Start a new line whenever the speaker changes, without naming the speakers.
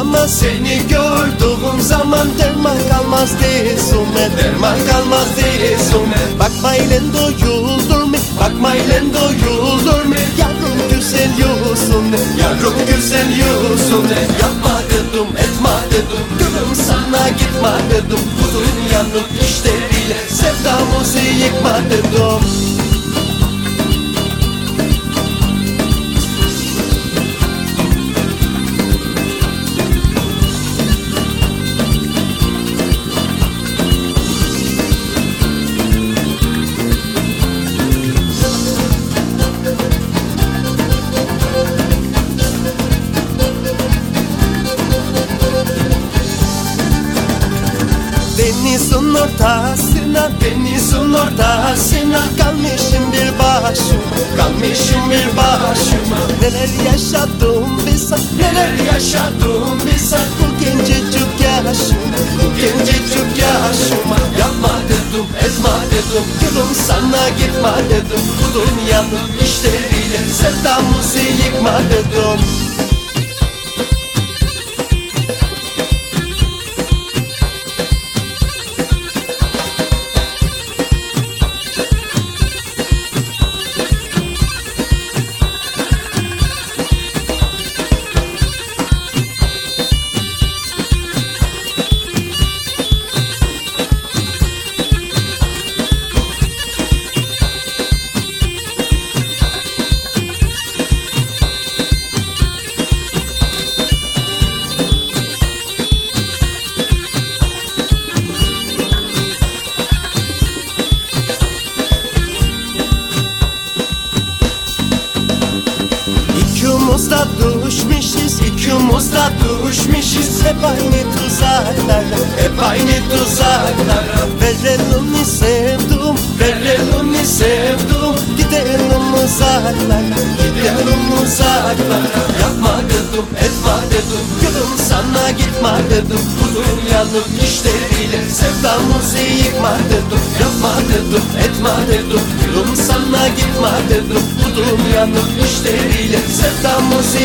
kalmaz Seni gördüğüm zaman derman kalmaz dizime Derman kalmaz dizime Bakma ile doyuldur mu? Bakma ile doyuldur mu? Yavrum güzel yüzüne Yavrum güzel yüzüne Yapma dedim etme dedim Gülüm sana gitme dedim Bu dünyanın işleriyle Sevdamızı yıkma dedim ortasına, denizin ortasına. Kalmışım bir başıma, kalmışım bir başıma. Neler yaşadım bilsen, neler yaşadım bilsen Bu gencecik yaşıma, bu gencecik yaşıma. Yapma dedim, etme dedim, gülüm sana gitme dedim. Bu dünyanın işleriyle sevdamızı yıkma dedim düşmüşüz Hep aynı tuzaklara, hep aynı tuzaklara. Verelim sevdim, verelim sevdim Gidelim uzaklara, gidelim uzaklara. Yapma dedim, etme dedim, gülüm sana gitme dedim. Bu dünyanın işleriyle sevdamızı yıkma dedim. Yapma dedim, etme dedim, gülüm sana gitme dedim. Bu dünyanın işleriyle sevdamızı